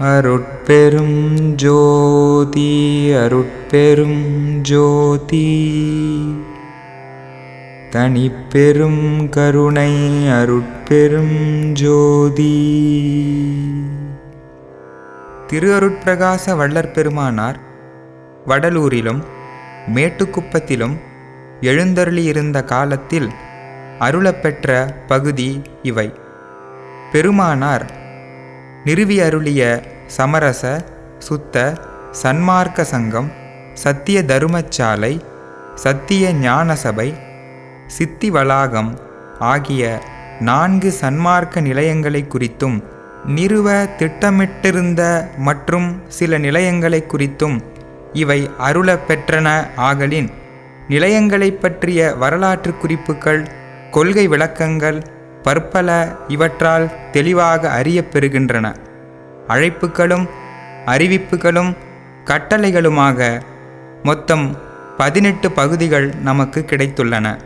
அருட்பெரும் ஜோதி அருட்பெரும் ஜோதி. தனிப்பெரும் கருணை அருட்பெரும் ஜோதி. திரு அருட்பிரகாச வள்ளற் பெருமானார் வடலூரிலும் மேட்டுக்குப்பத்திலும் எழுந்தருளியிருந்த காலத்தில் அருளப்பெற்ற பகுதி இவை. பெருமானார் நிறுவி அருளிய சமரச சுத்த சன்மார்க்க சங்கம் சத்திய தருமச்சாலை சத்திய ஞான சபை சித்தி வளாகம் ஆகிய நான்கு சன்மார்க்க நிலையங்களை குறித்தும் நிறுவ திட்டமிட்டிருந்த மற்றும் சில நிலையங்களை குறித்தும் இவை அருள பெற்றன ஆகலின். நிலையங்களை பற்றிய வரலாற்று குறிப்புகள் கொள்கை விளக்கங்கள் பற்பல இவற்றால் தெளிவாக அறியப்பெறுகின்றன. அழைப்புகளும் அறிவிப்புகளும் கட்டளைகளுமாக மொத்தம் பதினெட்டு பகுதிகள் நமக்கு கிடைத்துள்ளன.